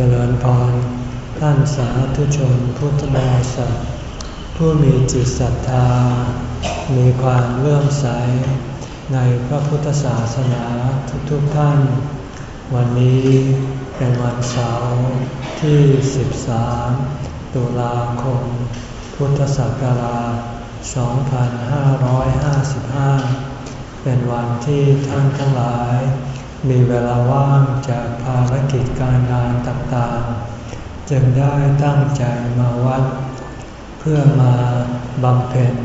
เจริญพรท่านสาธุชนพุทธบริษัทผู้มีจิตศรัทธา มีความเลื่อมใส ในพระพุทธศาสนาทุกๆทท่าน วันนี้เป็นวันเสาร์ที่ 13 ตุลาคม พุทธศักราช 2555 เป็นวันที่ท่านทั้งหลาย มีเวลาว่างจากภารกิจการงานต่างๆ จึงได้ตั้งใจมาวัด เพื่อมาบำเพ็ญ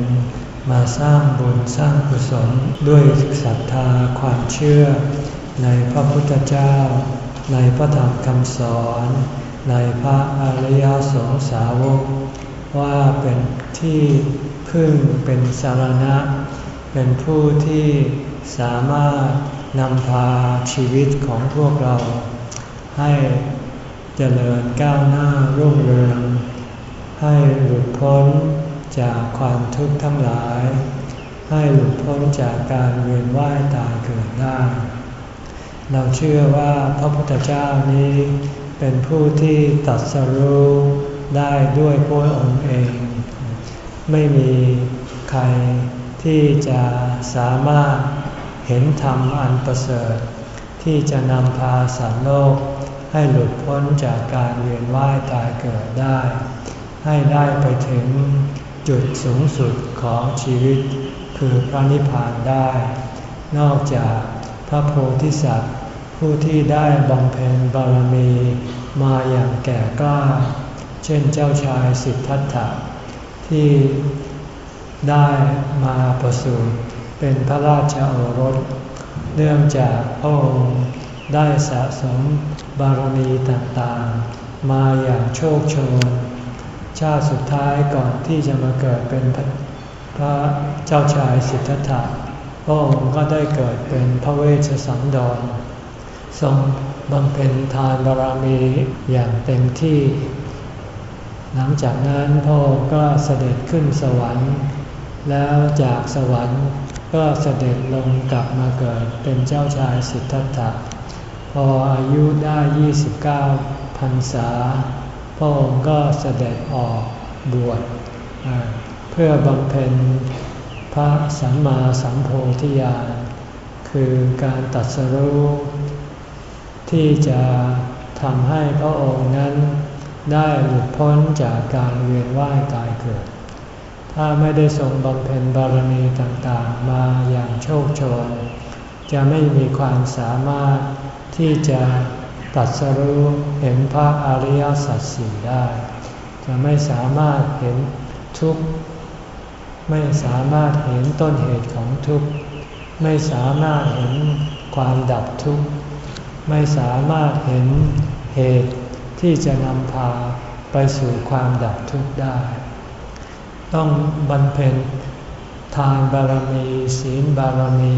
มาสร้างบุญสร้างกุศลด้วยศรัทธาความเชื่อ ในพระพุทธเจ้า ในพระธรรมคำสอน ในพระอริยสงสาวก ว่าเป็นที่พึ่งเป็นสารณะ เป็นผู้ที่สามารถ นำพาชีวิตของพวกเรา ให้เจริญก้าวหน้ารุ่งเรือง ให้หลุดพ้นจากความทุกข์ทั้งหลาย ให้หลุดพ้นจากการเวียนว่ายตายเกิดได้ เราเชื่อว่าพระพุทธเจ้านี้เป็นผู้ที่ตัดสรู้ได้ด้วยพระองค์เอง ไม่มีใครที่จะสามารถ เห็นธรรมอันประเสริฐ ที่จะนำพาสัตว์โลก ให้หลุดพ้นจากการเวียนว่ายตายเกิดได้ ให้ได้ไปถึงจุดสูงสุดของชีวิต คือพระนิพพานได้ นอกจากพระโพธิสัตว์ ผู้ที่ได้บำเพ็ญบารมีมาอย่างแก่กล้า เช่นเจ้าชายสิทธัตถะที่ได้มาประสูติ เป็นพระราชโอรส เนื่องจากพระองค์ได้สะสมบารมีต่างๆ มาอย่างโชคโชน ชาติสุดท้ายก่อนที่จะมาเกิดเป็นพระเจ้าชายสิทธัตถะพระองค์ก็ได้เกิดเป็นพระเวชสันดร ทรงบำเพ็ญทานบารมีอย่างเต็มที่ หลังจากนั้นพระองค์ก็เสด็จขึ้นสวรรค์ แล้วจากสวรรค์ ก็เสด็จลงกลับมาเกิดเป็นเจ้าชายสิทธัตถะ พออายุได้ 29พรรษา พระองค์ก็เสด็จออกบวชเพื่อบำเพ็ญพระสัมมาสัมโพธิญาณคือการตัดสรู้ที่จะทำให้พระองค์นั้นได้หลุดพ้นจากการเวียนว่ายตายเกิด ถ้าไม่ได้ทรงบำเพ็ญบารมีต่างๆ มาอย่างโชคโชน จะไม่มีความสามารถที่จะตัดสรู้เห็นพระอริยสัจสี่ได้ จะไม่สามารถเห็นทุกข์ ไม่สามารถเห็นต้นเหตุของทุกข์ ไม่สามารถเห็นความดับทุกข์ ไม่สามารถเห็นเหตุที่จะนำพาไปสู่ความดับทุกข์ได้ ต้องบรรเพ็ญทานบารมี ศีลบารมี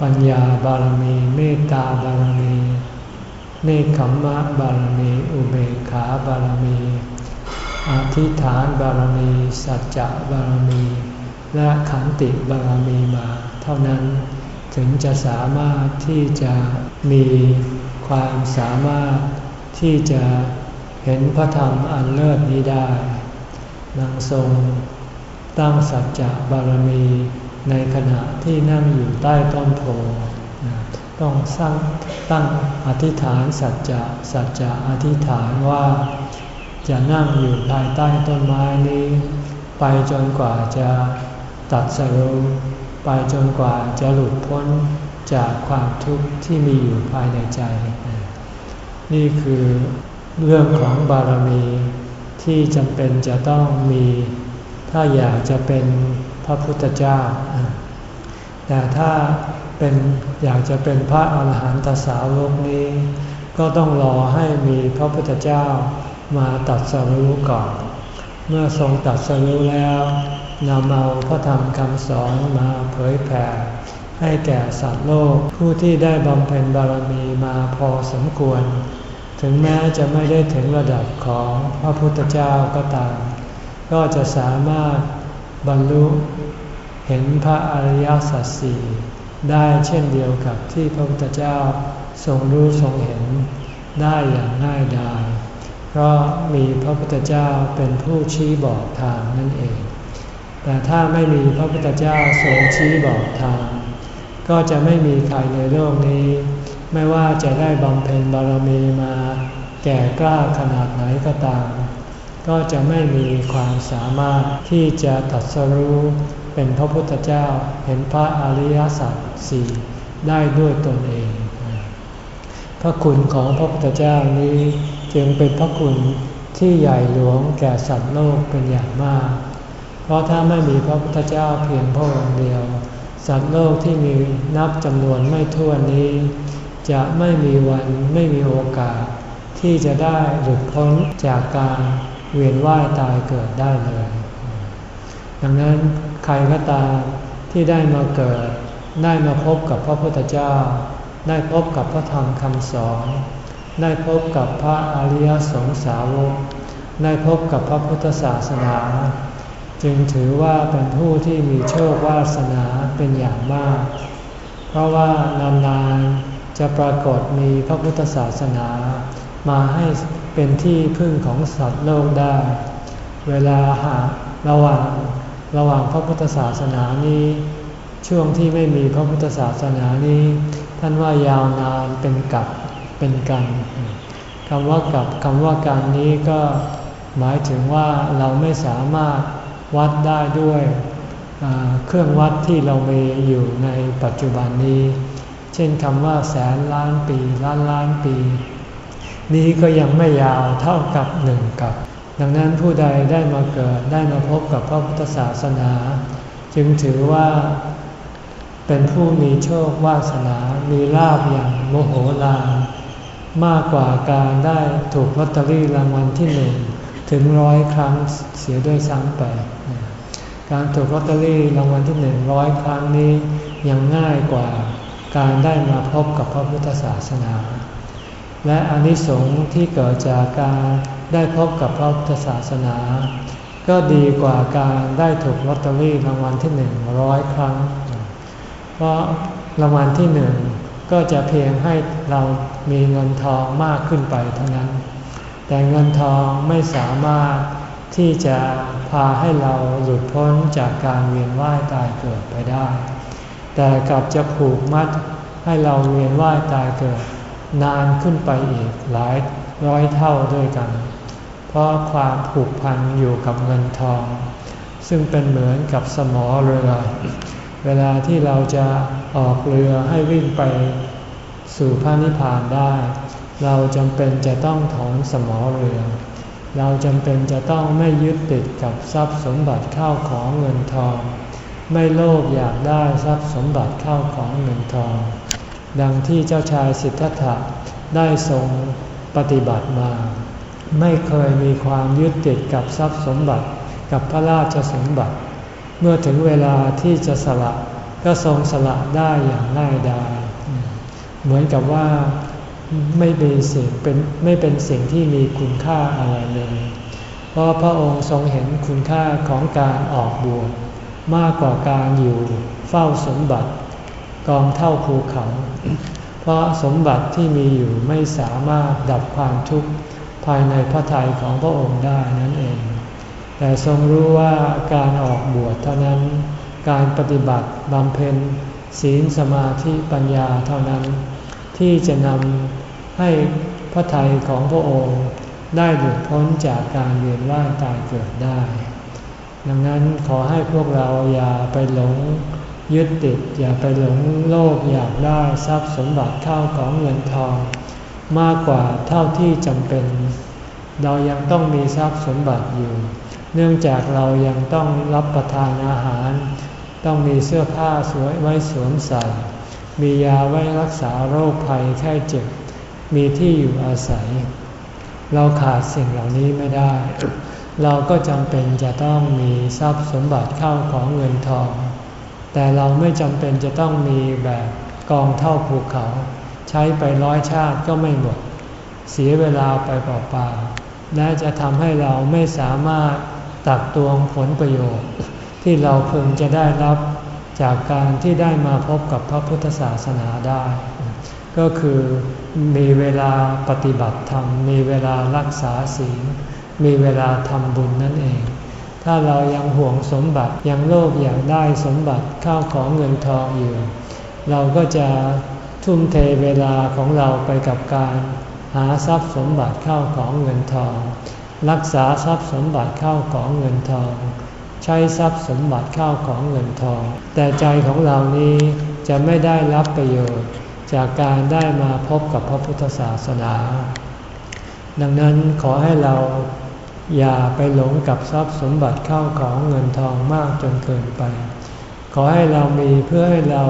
ปัญญาบารมี เมตตาบารมีเนคขมมะบารมี อุเบกขาบารมี อธิษฐานบารมี สัจจะบารมี และขันติบารมีมาเท่านั้น ถึงจะสามารถที่จะมีความสามารถที่จะเห็นพระธรรมอันเลิศนี้ได้ นางทรงตั้งสัจจะบารมีในขณะที่นั่งอยู่ใต้ต้นโพต้องสร้างตั้งอธิษฐานสัจจะสัจจะอธิษฐานว่า จะนั่งอยู่ภายใต้ต้นไม้นี้ ไปจนกว่าจะตัดสรุไปจนกว่าจะหลุดพ้นจากความทุกข์ที่มีอยู่ภายในใจ นี่คือเรื่องของบารมี ที่จำเป็นจะต้องมี ถ้าอยากจะเป็นพระพุทธเจ้า แต่ถ้าเป็นอยากจะเป็นพระอาหารหันตสาวกนี้ ก็ต้องรอให้มีพระพุทธเจ้ามาตัดสรู้ก่อน เมื่อทรงตัดสรู้แล้วนำเอาพระธรรมคำสอนมาเผยแผ่ให้แก่สัตว์โลกผู้ที่ได้บำเพ็ญบารมีมาพอสมควร ถึงแม้จะไม่ได้ถึงระดับของพระพุทธเจ้าก็ตาม ก็จะสามารถบรรลุเห็นพระอริยสัจสี่ได้เช่นเดียวกับที่พระพุทธเจ้าทรงรู้ทรงเห็นได้อย่างง่ายดายเพราะมีพระพุทธเจ้าเป็นผู้ชี้บอกทางนั่นเอง แต่ถ้าไม่มีพระพุทธเจ้าทรงชี้บอกทาง ก็จะไม่มีใครในโลกนี้ ไม่ว่าจะได้บำเพ็ญบารมีมาแก่กล้าขนาดไหนก็ตาม ก็จะไม่มีความสามารถที่จะตัดสรู้เป็นพระพุทธเจ้าเห็นพระอริยสัจสี่ได้ด้วยตนเอง พระคุณของพระพุทธเจ้านี้จึงเป็นพระคุณที่ใหญ่หลวงแก่สัตว์โลกเป็นอย่างมาก เพราะถ้าไม่มีพระพุทธเจ้าเพียงพระองค์เดียว สัตว์โลกที่มีนับจำนวนไม่ทั่วนี้ จะไม่มีวันไม่มีโอกาส ที่จะได้หลุดพ้นจากการเวียนว่ายตายเกิดได้เลย ดังนั้นใครก็ตามที่ได้มาเกิด ได้มาพบกับพระพุทธเจ้า ได้พบกับพระธรรมคำสอน ได้พบกับพระอริยสงสาวก ได้พบกับพระพุทธศาสนา จึงถือว่าเป็นผู้ที่มีโชควาสนาเป็นอย่างมาก เพราะว่านานๆ จะปรากฏมีพระพุทธศาสนา มาให้เป็นที่พึ่งของสัตว์โลกได้ เวลาหาระหว่างระหว่างพระพุทธศาสนานี้ ช่วงที่ไม่มีพระพุทธศาสนานี้ ท่านว่ายาวนานเป็นกับเป็นกันคำว่ากับคำว่ากันนี้ก็หมายถึงว่าเราไม่สามารถวัดได้ด้วยเครื่องวัดที่เรามีอยู่ในปัจจุบันนี้ ช่นคำว่าแสนล้านปี ล้านล้านปี นี้ก็ยังไม่ยาวเท่ากับหนึ่งกับ ดังนั้นผู้ใดได้มาเกิดได้มาพบกับพระพุทธศาสนา จึงถือว่า เป็นผู้มีโชควาสนา มีลาบอย่างโมโหลานมากกว่าการได้ถูกลอตเตอรี่รางวัลที่หนึ่งถึงร้อยครั้งเสียด้วยซ้ำไป การถูกลอตเตอรี่รางวัลที่หนึ่งร้อยครั้งนี้ยังง่ายกว่า การได้มาพบกับพระพุทธศาสนา และอนิสงส์ที่เกิดจากการได้พบกับพระพุทธศาสนา ก็ดีกว่าการได้ถูกลอตเตอรี่รางวัลที่หนึ่งร้อยครั้ง เพราะรางวัลที่หนึ่งก็จะเพียงให้เรามีเงินทองมากขึ้นไปเท่านั้น แต่เงินทองไม่สามารถที่จะพาให้เราหลุดพ้นจากการเวียนว่ายตายเกิดไปได้ แต่กลับจะผูกมัดให้เราเวียนว่ายตายเกิด นานขึ้นไปอีกหลายร้อยเท่าด้วยกัน เพราะความผูกพันอยู่กับเงินทอง ซึ่งเป็นเหมือนกับสมอเรือ เวลาที่เราจะออกเรือให้วิ่งไปสู่พระนิพพานได้ เราจำเป็นจะต้องถอนสมอเรือ เราจำเป็นจะต้องไม่ยึดติดกับทรัพย์สมบัติเข้าของเงินทอง ไม่โลภอยากได้ทรัพย์สมบัติเข้าของเงินทอง ดังที่เจ้าชายสิทธัตถะได้ทรงปฏิบัติมา ไม่เคยมีความยึดติดกับทรัพย์สมบัติกับพระราชสมบัติ เมื่อถึงเวลาที่จะสละก็ทรงสละได้อย่างง่ายดายเหมือนกับว่าไม่เป็นสิ่งเป็นไม่เป็นสิ่งที่มีคุณค่าอะไรเลย เพราะพระองค์ทรงเห็นคุณค่าของการออกบวช มากกว่าการอยู่เฝ้าสมบัติ กองเท่าภูเขา เพราะสมบัติที่มีอยู่ไม่สามารถดับความทุกข์ภายในพระทัยของพระองค์ได้นั่นเอง แต่ทรงรู้ว่าการออกบวชเท่านั้น การปฏิบัติบำเพ็ญศีลสมาธิปัญญาเท่านั้น ที่จะนำให้พระทัยของพระองค์ได้หลุดพ้นจากการเวียนว่ายตายเกิดได้ ดังนั้นขอให้พวกเราอย่าไปหลงยึดติด อย่าไปหลงโลภอยากได้ทรัพย์สมบัติเข้าของเงินทอง มากกว่าเท่าที่จำเป็น เรายังต้องมีทรัพย์สมบัติอยู่ เนื่องจากเรายังต้องรับประทานอาหาร ต้องมีเสื้อผ้าสวยไว้สวมใส่ มียาไว้รักษาโรคภัยแค่เจ็บ มีที่อยู่อาศัย เราขาดสิ่งเหล่านี้ไม่ได้ เราก็จำเป็นจะต้องมีทรัพย์สมบัติเข้าของเงินทอง แต่เราไม่จำเป็นจะต้องมีแบบกองเท่าภูเขา ใช้ไปร้อยชาติก็ไม่หมด เสียเวลาไปเปล่าๆและจะทำให้เราไม่สามารถตักตวงผลประโยชน์ ที่เราพึงจะได้รับจากการที่ได้มาพบกับพระพุทธศาสนาได้กก็คือมีเวลาปฏิบัติธรรม มีเวลารักษาศีล มีเวลาทำบุญนั่นเอง ถ้าเรายังห่วงสมบัติยังโลภอยากได้สมบัติข้าวของเงินทองอยู่ เราก็จะทุ่มเทเวลาของเราไปกับการหาทรัพย์สมบัติเข้าของเงินทอง รักษาทรัพย์สมบัติเข้าของเงินทอง ใช้ทรัพย์สมบัติเข้าของเงินทอง แต่ใจของเรานี้จะไม่ได้รับประโยชน์ จากการได้มาพบกับพระพุทธศาสนา ดังนั้นขอให้เรา อย่าไปหลงกับทรัพย์สมบัติเข้าของเงินทองมากจนเกินไป ขอให้เรามีเพื่อให้เรา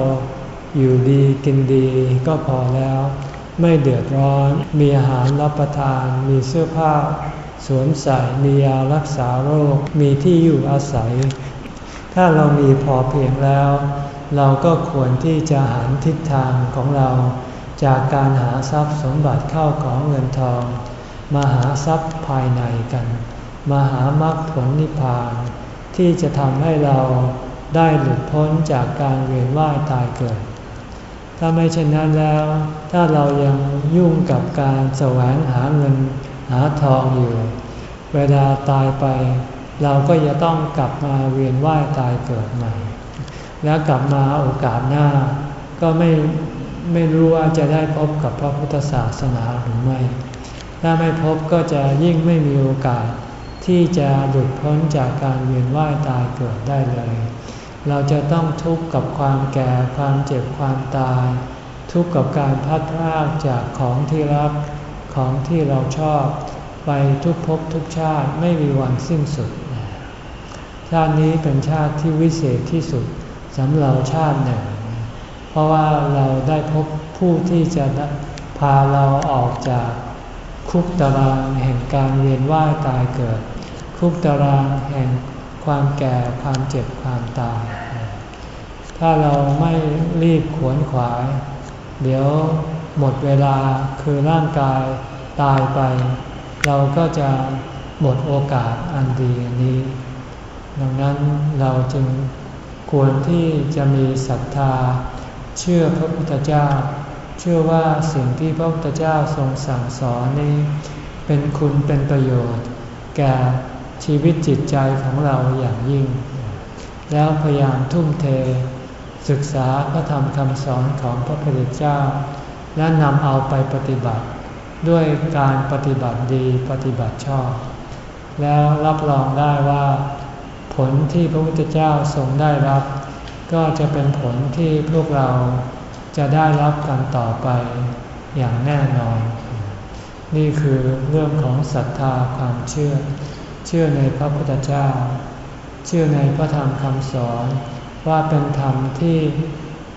อยู่ดีกินดีก็พอแล้ว ไม่เดือดร้อน มีอาหารรับประทาน มีเสื้อผ้าสวมใส่มียารักษาโรค มีที่อยู่อาศัย ถ้าเรามีพอเพียงแล้ว เราก็ควรที่จะหันทิศทางของเรา จากการหาทรัพย์สมบัติเข้าของเงินทอง มาหาทรัพย์ภายในกัน มหามรรคผลนิพพาน ที่จะทำให้เราได้หลุดพ้นจากการเวียนว่ายตายเกิด ถ้าไม่เช่นนั้นแล้ว ถ้าเรายังยุ่งกับการแสวงหาเงินหาทองอยู่ เวลาตายไป เราก็จะต้องกลับมาเวียนว่ายตายเกิดใหม่ แล้วกลับมาโอกาสหน้า ก็ไม่ไม่รู้ว่าจะได้พบกับพระพุทธศาสนาหรือไม่ ถ้าไม่พบก็จะยิ่งไม่มีโอกาส ที่จะหลุดพ้นจากการเวียนว่ายตายเกิดได้เลย เราจะต้องทุกข์กับความแก่ความเจ็บความตาย ทุกข์กับการพัดพรากจากของที่รักของที่เราชอบ ไปทุกภพทุกชาติไม่มีวันสิ้นสุด ชาตินี้เป็นชาติที่วิเศษที่สุดสำหรับชาติหนึ่ง เพราะว่าเราได้พบผู้ที่จะพาเราออกจากคุกตารางแห่งการเวียนว่ายตายเกิด คุกตารางแห่งความแก่ความเจ็บความตาย ถ้าเราไม่รีบขวนขวาย เดี๋ยวหมดเวลาคือร่างกายตายไป เราก็จะหมดโอกาสอันดีอันนี้ ดังนั้นเราจึงควรที่จะมีศรัทธา เชื่อพระพุทธเจ้า เชื่อว่าสิ่งที่พระพุทธเจ้าทรงสั่งสอนนี้ เป็นคุณเป็นประโยชน์ แก่ ชีวิตจิตใจของเราอย่างยิ่ง แล้วพยายามทุ่มเท ศึกษาพระธรรมคำสอนของพระพุทธเจ้า และนำเอาไปปฏิบัติ ด้วยการปฏิบัติดีปฏิบัติชอบ แล้วรับรองได้ว่า ผลที่พระพุทธเจ้าทรงได้รับ ก็จะเป็นผลที่พวกเราจะได้รับกันต่อไปอย่างแน่นอน นี่คือเรื่องของศรัทธาความเชื่อ เชื่อในพระพุทธเจ้า เชื่อในพระธรรมคำสอนว่าเป็นธรรมที่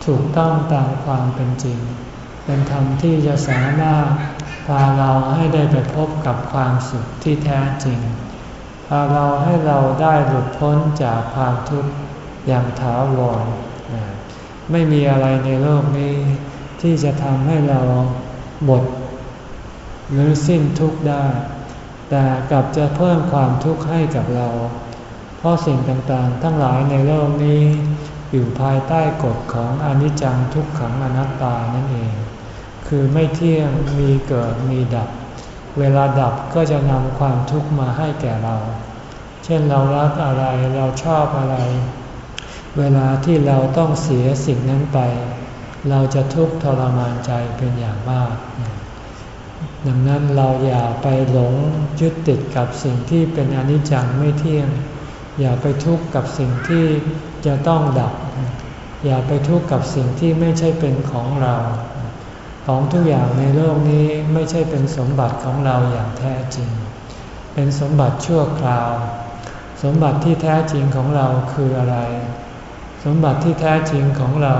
ถูกต้องตามความเป็นจริง เป็นธรรมที่จะสามารถพาเราให้ได้ไปพบกับความสุขที่แท้จริง พาเราให้เราได้หลุดพ้นจากความทุกข์อย่างถาวร ไม่มีอะไรในโลกนี้ ที่จะทำให้เราหมด หรือสิ้นทุกข์ได้ แต่กลับจะเพิ่มความทุกข์ให้กับเรา เพราะสิ่งต่างๆ ทั้งหลายในโลกนี้ อยู่ภายใต้กฎของอนิจจังทุกขังอนัตตานั่นเอง คือไม่เที่ยงมีเกิดมีดับ เวลาดับก็จะนำความทุกข์มาให้แก่เรา เช่นเรารักอะไรเราชอบอะไร เวลาที่เราต้องเสียสิ่งนั้นไป เราจะทุกข์ทรมานใจเป็นอย่างมาก ดังนั้นเราอย่าไปหลงยึดติดกับสิ่งที่เป็นอนิจจังไม่เที่ยง อย่าไปทุกข์กับสิ่งที่จะต้องดับ อย่าไปทุกข์กับสิ่งที่ไม่ใช่เป็นของเรา ของทุกอย่างในโลกนี้ไม่ใช่เป็นสมบัติของเราอย่างแท้จริง เป็นสมบัติชั่วคราว สมบัติที่แท้จริงของเราคืออะไร สมบัติที่แท้จริงของเรา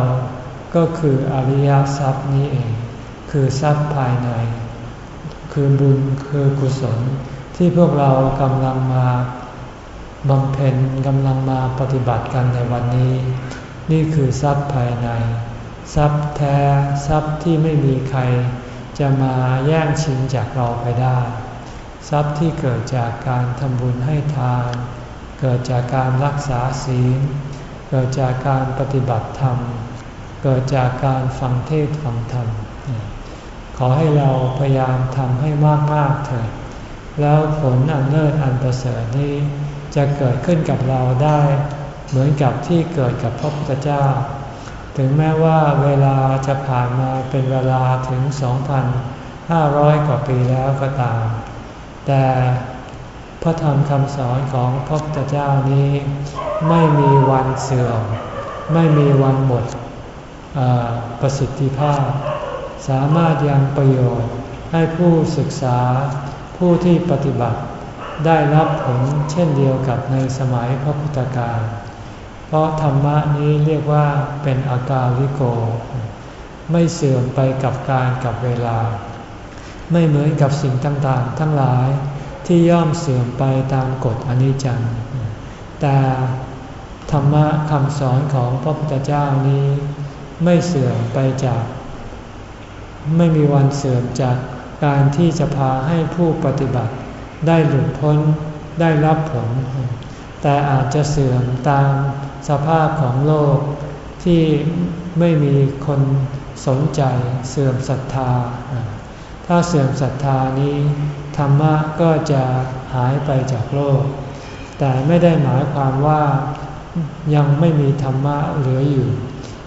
ก็คืออริยทรัพย์นี้เอง คือทรัพย์ภายใน คือบุญคือกุศลที่พวกเรากำลังมาบำเพ็ญกำลังมาปฏิบัติกันในวันนี้ นี่คือทรัพย์ภายใน ทรัพย์แท้ทรัพย์ที่ไม่มีใคร จะมาแย่งชิงจากเราไปได้ ทรัพย์ที่เกิดจากการทำบุญให้ทาน เกิดจากการรักษาศีล เกิดจากการปฏิบัติธรรม เกิดจากการฟังเทศฟังธรรม อให้เราพยายามทำให้มากๆเถิดแล้วผลอันเลิศอันประเสริฐนี้จะเกิดขึ้นกับเราได้เหมือนกับที่เกิดกับพระพุทธเจ้า ถึงแม้ว่าเวลาจะผ่านมาเป็นเวลาถึง 2,500 กว่าปีแล้วก็ตาม แต่พระธรรมคำสอนของพระพุทธเจ้านี้ ไม่มีวันเสื่อม ไม่มีวันหมดประสิทธิภาพ สามารถยังประโยชน์ให้ผู้ศึกษาผู้ที่ปฏิบัติ ได้รับผลเช่นเดียวกับในสมัยพระพุทธการเพราะธรรมะนี้เรียกว่าเป็นอากาลิโก ไม่เสื่อมไปกับการกับเวลา ไม่เหมือนกับสิ่งต่างๆ ทั้งหลายที่ย่อมเสื่อมไปตามกฎอนิจจัง แต่ธรรมะคำสอนของพระพุทธเจ้านี้ ไม่เสื่อมไปจาก ไม่มีวันเสื่อมจากการที่จะพาให้ผู้ปฏิบัติ ได้หลุดพ้นได้รับผล แต่อาจจะเสื่อมตามสภาพของโลกที่ไม่มีคนสนใจเสื่อมศรัทธา ถ้าเสื่อมศรัทธานี้ ธรรมะก็จะหายไปจากโลก แต่ไม่ได้หมายความว่ายังไม่มีธรรมะเหลืออยู่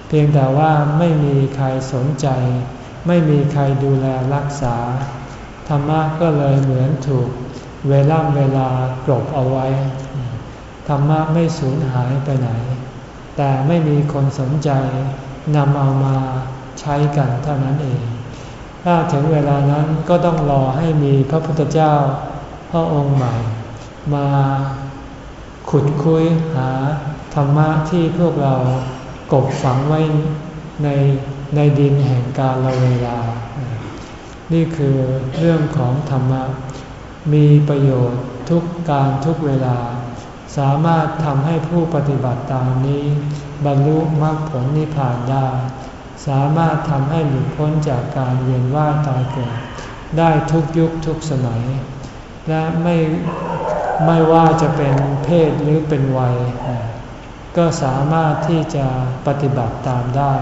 เพียงแต่ว่าไม่มีใครสนใจ ไม่มีใครดูแลรักษา ธรรมะก็เลยเหมือนถูกเวลาเวลากรบเอาไว้ ธรรมะไม่สูญหายไปไหน แต่ไม่มีคนสนใจนำเอามาใช้กันเท่านั้นเอง ถ้าถึงเวลานั้นก็ต้องรอให้มีพระพุทธเจ้าพระองค์ใหม่ มาขุดคุยหาธรรมะที่พวกเรากบฝังไว้ใน ในดินแห่งกาลเวลา นี่คือเรื่องของธรรมะ มีประโยชน์ทุกการทุกเวลา สามารถทำให้ผู้ปฏิบัติตามนี้ บรรลุมรรคผลนิพพานได้ สามารถทำให้หลุดพ้นจากการเวียนว่ายตายเกิด ได้ทุกยุคทุกสมัย และไม่ไม่ว่าจะเป็นเพศหรือเป็นวัย ก็สามารถที่จะปฏิบัติตามได้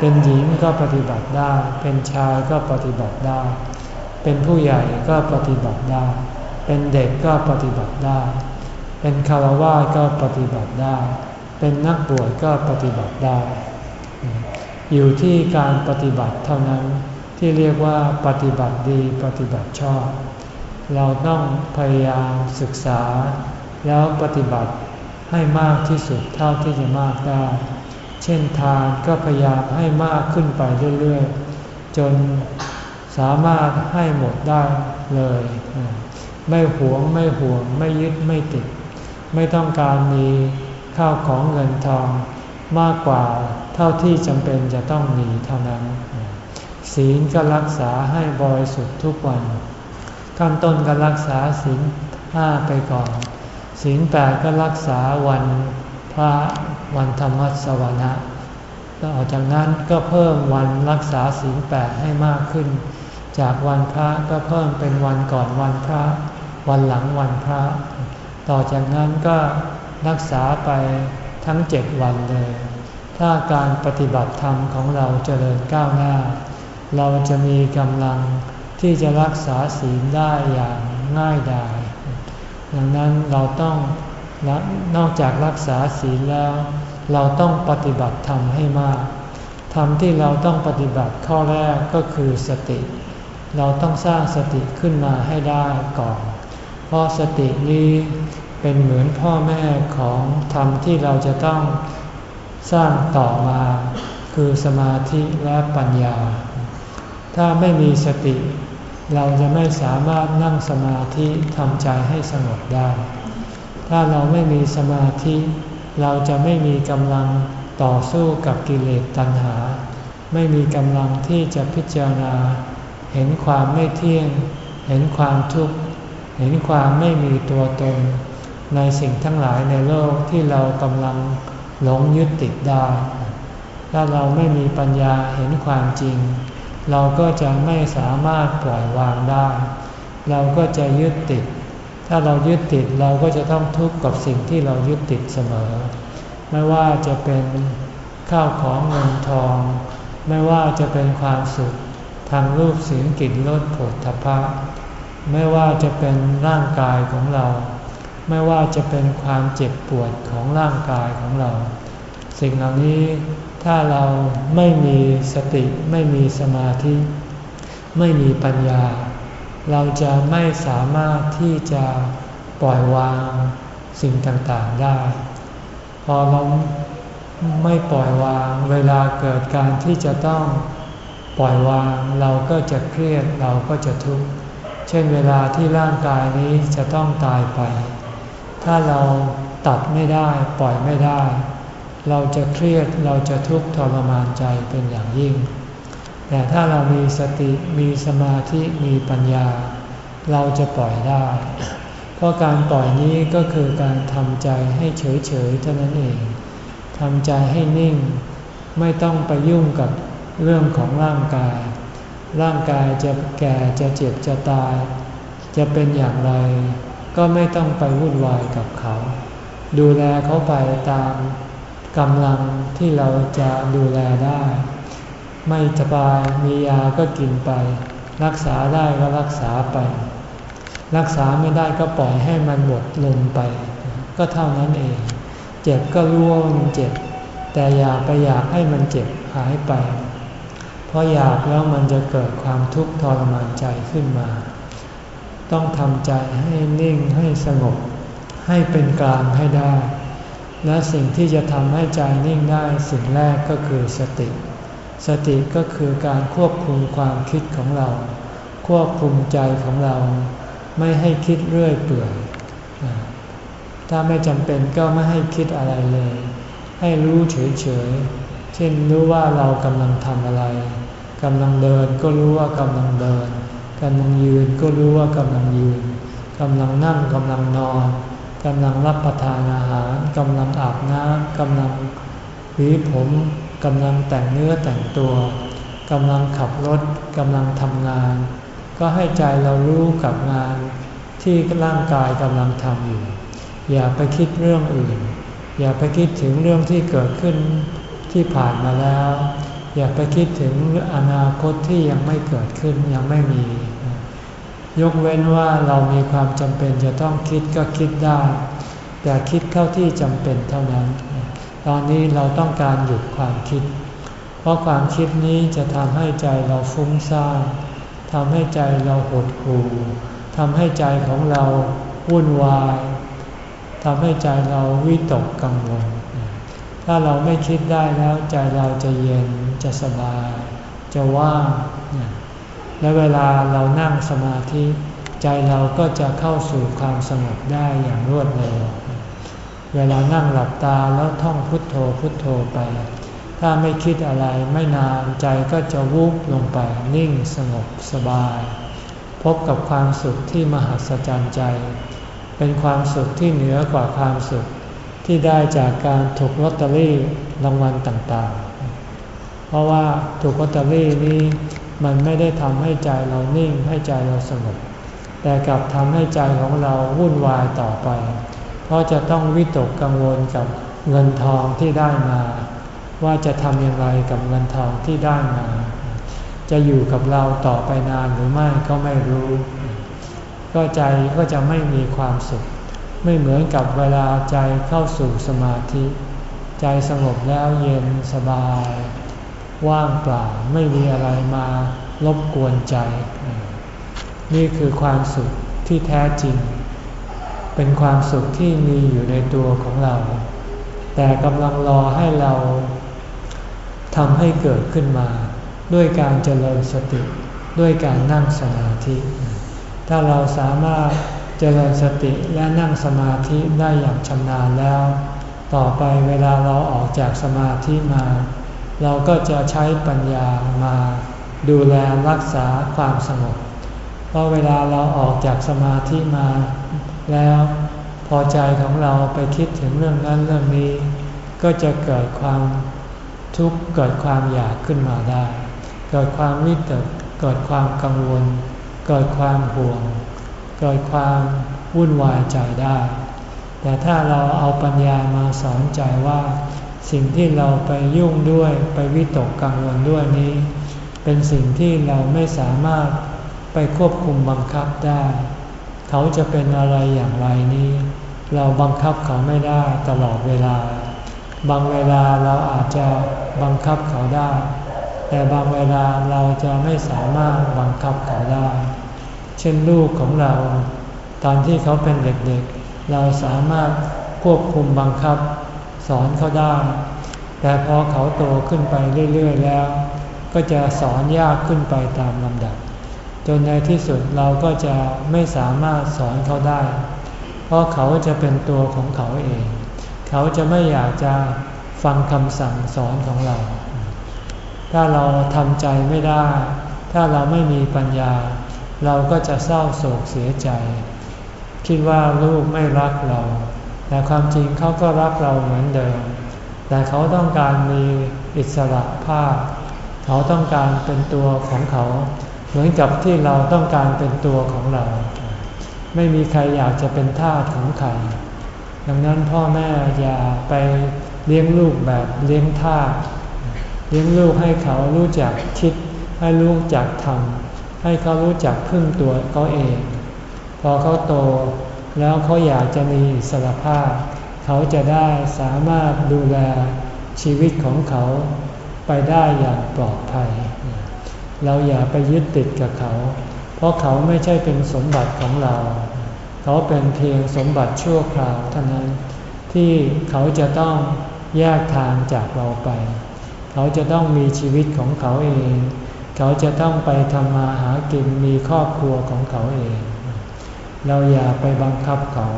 เป็นหญิงก็ปฏิบัติได้ เป็นชายก็ปฏิบัติได้ เป็นผู้ใหญ่ก็ปฏิบัติได้ เป็นเด็กก็ปฏิบัติได้ เป็นคารวะก็ปฏิบัติได้ เป็นนักบวชก็ปฏิบัติได้ อยู่ที่การปฏิบัติเท่านั้นที่เรียกว่าปฏิบัติดีปฏิบัติชอบ เราต้องพยายามศึกษา แล้วปฏิบัติให้มากที่สุดเท่าที่จะมากได้ เช่นทานก็พยายามให้มากขึ้นไปเรื่อยๆ จนสามารถให้หมดได้เลย ไม่หวงไม่ห่วง ไม่ยึดไม่ติด ไม่ต้องการมีข้าวของเงินทองมากกว่าเท่าที่จำเป็นจะต้องมีเท่านั้น ศีลก็รักษาให้บริสุทธิ์ทุกวันขั้นต้นก็รักษาศีลห้าไปก่อน ศีลแปดก็รักษาวัน พระวันธรรมสวนะต่อจากนั้นก็เพิ่มวันรักษาศีลแปดให้มากขึ้น จากวันพระก็เพิ่มเป็นวันก่อนวันพระ วันหลังวันพระ ต่อจากนั้นก็รักษาไปทั้งเจ็ดวันเลย ถ้าการปฏิบัติธรรมของเราเจริญก้าวหน้า เราจะมีกำลังที่จะรักษาศีลได้อย่างง่ายดาย ดังนั้นเราต้อง นอกจากรักษาศีลแล้ว เราต้องปฏิบัติธรรมให้มากธรรมที่เราต้องปฏิบัติข้อแรกก็คือสติ เราต้องสร้างสติขึ้นมาให้ได้ก่อน เพราะสตินี้เป็นเหมือนพ่อแม่ของธรรมที่เราจะต้องสร้างต่อมา คือสมาธิและปัญญา ถ้าไม่มีสติ เราจะไม่สามารถนั่งสมาธิทำใจให้สงบได้ ถ้าเราไม่มีสมาธิ เราจะไม่มีกำลังต่อสู้กับกิเลสตัณหา ไม่มีกำลังที่จะพิจารณา เห็นความไม่เที่ยง เห็นความทุกข์ เห็นความไม่มีตัวตน ในสิ่งทั้งหลายในโลกที่เรากำลังหลงยึดติดได้ ถ้าเราไม่มีปัญญาเห็นความจริง เราก็จะไม่สามารถปล่อยวางได้ เราก็จะยึดติด ถ้าเรายึดติดเราก็จะต้องทุกข์กับสิ่งที่เรายึดติดเสมอ ไม่ว่าจะเป็นข้าวของเงินทอง ไม่ว่าจะเป็นความสุขทางรูปเสียงกลิ่นรสผลทพะไม่ว่าจะเป็นร่างกายของเรา ไม่ว่าจะเป็นความเจ็บปวดของร่างกายของเรา สิ่งเหล่านี้ถ้าเราไม่มีสติไม่มีสมาธิ ไม่มีปัญญา เราจะไม่สามารถที่จะปล่อยวางสิ่งต่างๆได้ พอเราไม่ปล่อยวางเวลาเกิดการที่จะต้องปล่อยวางเราก็จะเครียดเราก็จะทุกข์ เช่นเวลาที่ร่างกายนี้จะต้องตายไป ถ้าเราตัดไม่ได้ปล่อยไม่ได้ เราจะเครียดเราจะทุกข์ทรมานใจเป็นอย่างยิ่ง แต่ถ้าเรามีสติมีสมาธิมีปัญญา เราจะปล่อยได้ เพราะการปล่อยนี้ก็คือการทำใจให้เฉยๆเท่านั้นเองทำใจให้นิ่ง ไม่ต้องไปยุ่งกับเรื่องของร่างกาย ร่างกายจะแก่จะเจ็บจะตาย จะเป็นอย่างไร ก็ไม่ต้องไปวุ่นวายกับเขา ดูแลเขาไปตามกำลังที่เราจะดูแลได้ ไม่สบายมียาก็กินไป รักษาได้ก็รักษาไป รักษาไม่ได้ก็ปล่อยให้มันหมดลงไป ก็เท่านั้นเอง เจ็บก็รู้ว่ามันเจ็บ แต่อย่าไปอยากให้มันเจ็บหายไป เพราะอยากแล้วมันจะเกิดความทุกข์ทรมานใจขึ้นมา ต้องทำใจให้นิ่งให้สงบ ให้เป็นกลางให้ได้ และสิ่งที่จะทำให้ใจนิ่งได้สิ่งแรกก็คือสติ สติก็คือการควบคุมความคิดของเรา ควบคุมใจของเรา ไม่ให้คิดเรื่อยเปื่อย ถ้าไม่จำเป็นก็ไม่ให้คิดอะไรเลย ให้รู้เฉยๆ เช่นรู้ว่าเรากำลังทำอะไรกำลังเดินก็รู้ว่ากำลังเดินกำลังยืนก็รู้ว่ากำลังยืนกำลังนั่งกำลังนอนกำลังรับประทานอาหารกำลังอาบน้ำกำลังหวีผม กำลังแต่งเนื้อแต่งตัวกำลังขับรถกำลังทำงาน ก็ให้ใจเรารู้กับงานที่ร่างกายกำลังทำอยู่ อย่าไปคิดเรื่องอื่น อย่าไปคิดถึงเรื่องที่เกิดขึ้นที่ผ่านมาแล้ว อย่าไปคิดถึงอนาคตที่ยังไม่เกิดขึ้นยังไม่มี ยกเว้นว่าเรามีความจำเป็นจะต้องคิดก็คิดได้ แต่คิดเข้าที่จำเป็นเท่านั้น ตอนนี้เราต้องการหยุดความคิด เพราะความคิดนี้จะทำให้ใจเราฟุ้งซ่านทำให้ใจเราหดหู่ทำให้ใจของเราวุ่นวายทำให้ใจเราวิตกกังวล ถ้าเราไม่คิดได้แล้วใจเราจะเย็นจะสบาย จะว่าง และเวลาเรานั่งสมาธิ ใจเราก็จะเข้าสู่ความสงบได้อย่างรวดเร็ว เวลานั่งหลับตาแล้วท่องพุทโธพุทโธไป ถ้าไม่คิดอะไรไม่นานใจก็จะวุบลงไปนิ่งสงบสบาย พบกับความสุขที่มหัศจรรย์ใจ เป็นความสุขที่เหนือกว่าความสุขที่ได้จากการถูกลอตเตอรี่รางวัลต่างๆ เพราะว่าถูกลอตเตอรี่นี้มันไม่ได้ทำให้ใจเรานิ่งให้ใจเราสงบแต่กลับทำให้ใจของเราวุ่นวายต่อไป เพราะจะต้องวิตกกังวลกับเงินทองที่ได้มา ว่าจะทำอย่างไรกับเงินทองที่ได้มา จะอยู่กับเราต่อไปนานหรือไม่ก็ไม่รู้ ก็ใจก็จะไม่มีความสุข ไม่เหมือนกับเวลาใจเข้าสู่สมาธิ ใจสงบแล้วเย็นสบาย ว่างเปล่าไม่มีอะไรมารบกวนใจ นี่คือความสุขที่แท้จริง เป็นความสุขที่มีอยู่ในตัวของเรา แต่กำลังรอให้เราทำให้เกิดขึ้นมา ด้วยการเจริญสติ ด้วยการนั่งสมาธิ ถ้าเราสามารถเจริญสติและนั่งสมาธิได้อย่างชำนาญแล้ว ต่อไปเวลาเราออกจากสมาธิมา เราก็จะใช้ปัญญามาดูแลรักษาความสงบเพราะเวลาเราออกจากสมาธิมา แล้วพอใจของเราไปคิดถึงเรื่องนั้นเรื่องนี้ ก็จะเกิดความทุกข์เกิดความอยากขึ้นมาได้ เกิดความวิตกเกิดความกังวล เกิดความห่วง เกิดความวุ่นวายใจได้ แต่ถ้าเราเอาปัญญามาสอนใจว่า สิ่งที่เราไปยุ่งด้วยไปวิตกกังวลด้วยนี้ เป็นสิ่งที่เราไม่สามารถไปควบคุมบังคับได้ เขาจะเป็นอะไรอย่างไรนี้ เราบังคับเขาไม่ได้ตลอดเวลา บางเวลาเราอาจจะบังคับเขาได้ แต่บางเวลาเราจะไม่สามารถบังคับเขาได้ เช่นลูกของเรา ตอนที่เขาเป็นเด็กๆ เราสามารถควบคุมบังคับสอนเขาได้ แต่พอเขาโตขึ้นไปเรื่อยๆแล้ว ก็จะสอนยากขึ้นไปตามลำดับ จนในที่สุดเราก็จะไม่สามารถสอนเขาได้ เพราะเขาจะเป็นตัวของเขาเอง เขาจะไม่อยากจะฟังคำสั่งสอนของเรา ถ้าเราทำใจไม่ได้ ถ้าเราไม่มีปัญญา เราก็จะเศร้าโศกเสียใจ คิดว่าลูกไม่รักเรา แต่ความจริงเขาก็รักเราเหมือนเดิม แต่เขาต้องการมีอิสระภาพ เขาต้องการเป็นตัวของเขา เหมือนกับที่เราต้องการเป็นตัวของเรา ไม่มีใครอยากจะเป็นทาสของใคร ดังนั้นพ่อแม่อย่าไปเลี้ยงลูกแบบเลี้ยงทาสเลี้ยงลูกให้เขารู้จักคิด ให้รู้จักทำให้เขารู้จักพึ่งตัวเขาเอง พอเขาโตแล้วเขาอยากจะมีอิสรภาพ เขาจะได้สามารถดูแลชีวิตของเขาไปได้อย่างปลอดภัย เราอย่าไปยึดติดกับเขา เพราะเขาไม่ใช่เป็นสมบัติของเรา เขาเป็นเพียงสมบัติชั่วคราวเท่านั้น ที่เขาจะต้องแยกทางจากเราไป เขาจะต้องมีชีวิตของเขาเอง เขาจะต้องไปทำมาหากินมีครอบครัวของเขาเอง เราอย่าไปบังคับเขา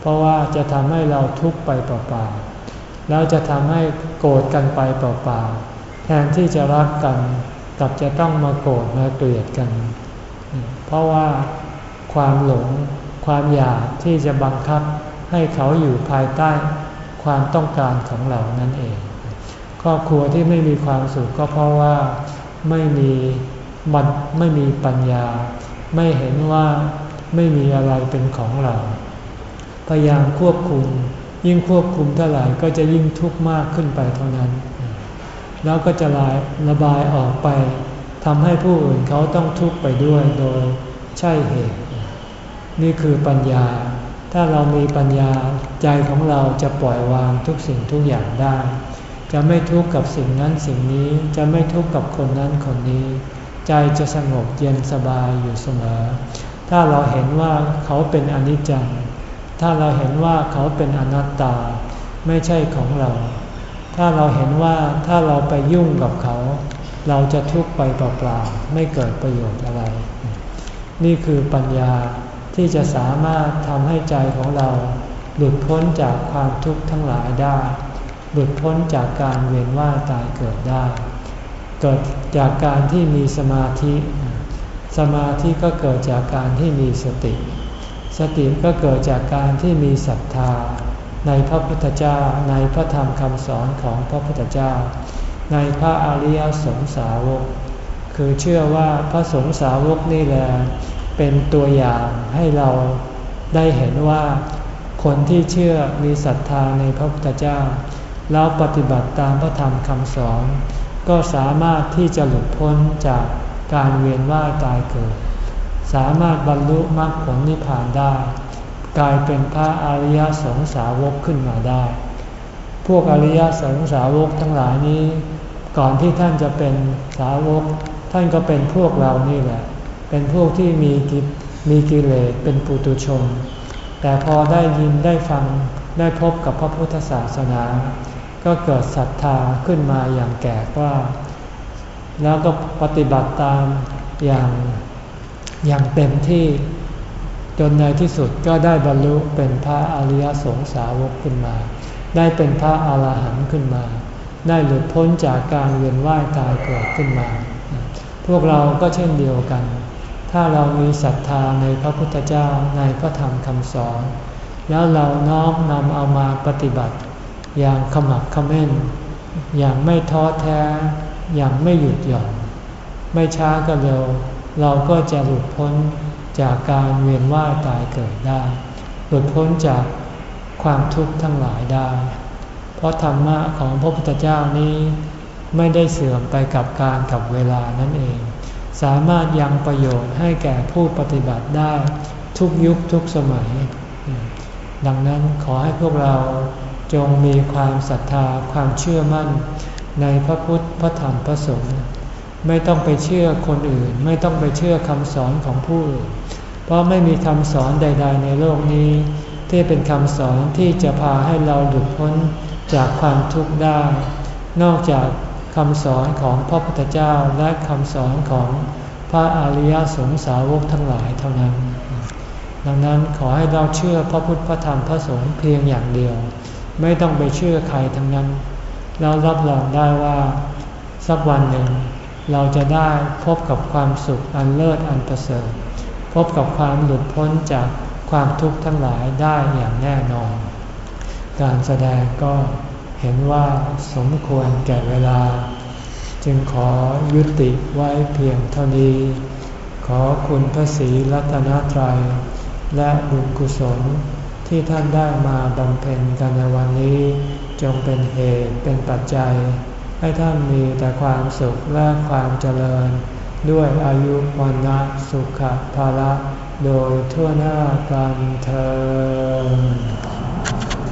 เพราะว่าจะทำให้เราทุกข์ไปเปล่าๆแล้วจะทำให้โกรธกันไปเปล่าๆ แทนที่จะรักกันกับจะต้องมาโกรธมาเกลียดกัน เพราะว่าความหลงความอยากที่จะบังคับให้เขาอยู่ภายใต้ความต้องการของเรานั่นเอง ครอบครัวที่ไม่มีความสุขก็เพราะว่าไม่มีมันไม่มีปัญญา ไม่เห็นว่าไม่มีอะไรเป็นของเรา พยายามควบคุม ยิ่งควบคุมเท่าไหร่ก็จะยิ่งทุกข์มากขึ้นไปเท่านั้น แล้วก็จะลายระบายออกไปทำให้ผู้อื่นเขาต้องทุกข์ไปด้วยโดยใช่เหตุ นี่คือปัญญา ถ้าเรามีปัญญาใจของเราจะปล่อยวางทุกสิ่งทุกอย่างได้ จะไม่ทุกข์กับสิ่งนั้นสิ่งนี้จะไม่ทุกข์กับคนนั้นคนนี้ ใจจะสงบเย็นสบายอยู่เสมอ ถ้าเราเห็นว่าเขาเป็นอนิจจัง ถ้าเราเห็นว่าเขาเป็นอนัตตา ไม่ใช่ของเรา ถ้าเราเห็นว่าถ้าเราไปยุ่งกับเขา เราจะทุกข์ไปเปล่าๆไม่เกิดประโยชน์อะไร นี่คือปัญญาที่จะสามารถทำให้ใจของเรา หลุดพ้นจากความทุกข์ทั้งหลายได้ หลุดพ้นจากการเวียนว่ายตายเกิดได้ เกิดจากการที่มีสมาธิ สมาธิก็เกิดจากการที่มีสติ สติก็เกิดจากการที่มีศรัทธา ในพระพุทธเจ้าในพระธรรมคำสอนของพระพุทธเจ้า ในพระอริยสงสาวก คือเชื่อว่าพระสงสาวกนี่แหละเป็นตัวอย่างให้เราได้เห็นว่าคนที่เชื่อมีศรัทธาในพระพุทธเจ้า แล้วปฏิบัติตามพระธรรมคำสอน ก็สามารถที่จะหลุดพ้นจากการเวียนว่ายตายเกิด สามารถบรรลุมรรคผลนิพพานได้ กลายเป็นพระอริยสงสาวกขึ้นมาได้ พวกอริยสงสาวกทั้งหลายนี้ ก่อนที่ท่านจะเป็นสาวก ท่านก็เป็นพวกเรานี่แหละ เป็นพวกที่มีกิมีกิเลสเป็นปุตุชน แต่พอได้ยินได้ฟังได้พบกับพระพุทธศาสนา ก็เกิดศรัทธาขึ้นมาอย่างแก่กล้า แล้วก็ปฏิบัติตามอย่างอย่างเต็มที่ จนในที่สุดก็ได้บรรลุเป็นพระอริยสงสาวกขึ้นมา ได้เป็นพระอาหารหันต์ขึ้นมา ได้หลุดพ้นจากการเวียนว่ายตายเกิดขึ้นมา พวกเราก็เช่นเดียวกัน ถ้าเรามีศรัทธาในพระพุทธเจ้าในพระธรรมคำสอน แล้วเราน้อมนำเอามาปฏิบัติ อย่างขมักขม้น อย่างไม่ท้อแท้ อย่างไม่หยุดหย่อน ไม่ช้าก็เร็ว เราก็จะหลุดพ้น จากการเวียนว่ายตายเกิดได้ หลุดพ้นจากความทุกข์ทั้งหลายได้ เพราะธรรมะของพระพุทธเจ้านี้ไม่ได้เสื่อมไปกับการกับเวลานั่นเอง สามารถยังประโยชน์ให้แก่ผู้ปฏิบัติได้ทุกยุคทุกสมัย ดังนั้นขอให้พวกเราจงมีความศรัทธาความเชื่อมั่นในพระพุทธพระธรรมพระสงฆ์ไม่ต้องไปเชื่อคนอื่น ไม่ต้องไปเชื่อคำสอนของผู้อื่น เพราะไม่มีคำสอนใด ๆ ในโลกนี้ ที่เป็นคำสอนที่จะพาให้เราหลุดพ้นจากความทุกข์ได้ นอกจากคำสอนของพระพุทธเจ้าและคำสอนของพระอริยสงสาวกทั้งหลายเท่านั้น ดังนั้นขอให้เราเชื่อพระพุทธพระธรรมพระสงฆ์เพียงอย่างเดียว ไม่ต้องไปเชื่อใครทั้งนั้น เรารับรองได้ว่า สักวันหนึ่ง เราจะได้พบกับความสุขอันเลิศอันประเสริฐ พบกับความหลุดพ้นจากความทุกข์ทั้งหลายได้อย่างแน่นอน การแสดงก็เห็นว่าสมควรแก่เวลา จึงขอยุติไว้เพียงเท่านี้ ขอคุณพระศรีรัตนตรัย และบุญกุศลที่ท่านได้มาบำเพ็ญกันในวันนี้ จงเป็นเหตุเป็นปัจจัย ให้ท่านมีแต่ความสุขและความเจริญ ด้วยอายุวันนะสุขภาระโดยทั่วหน้ากันเธอ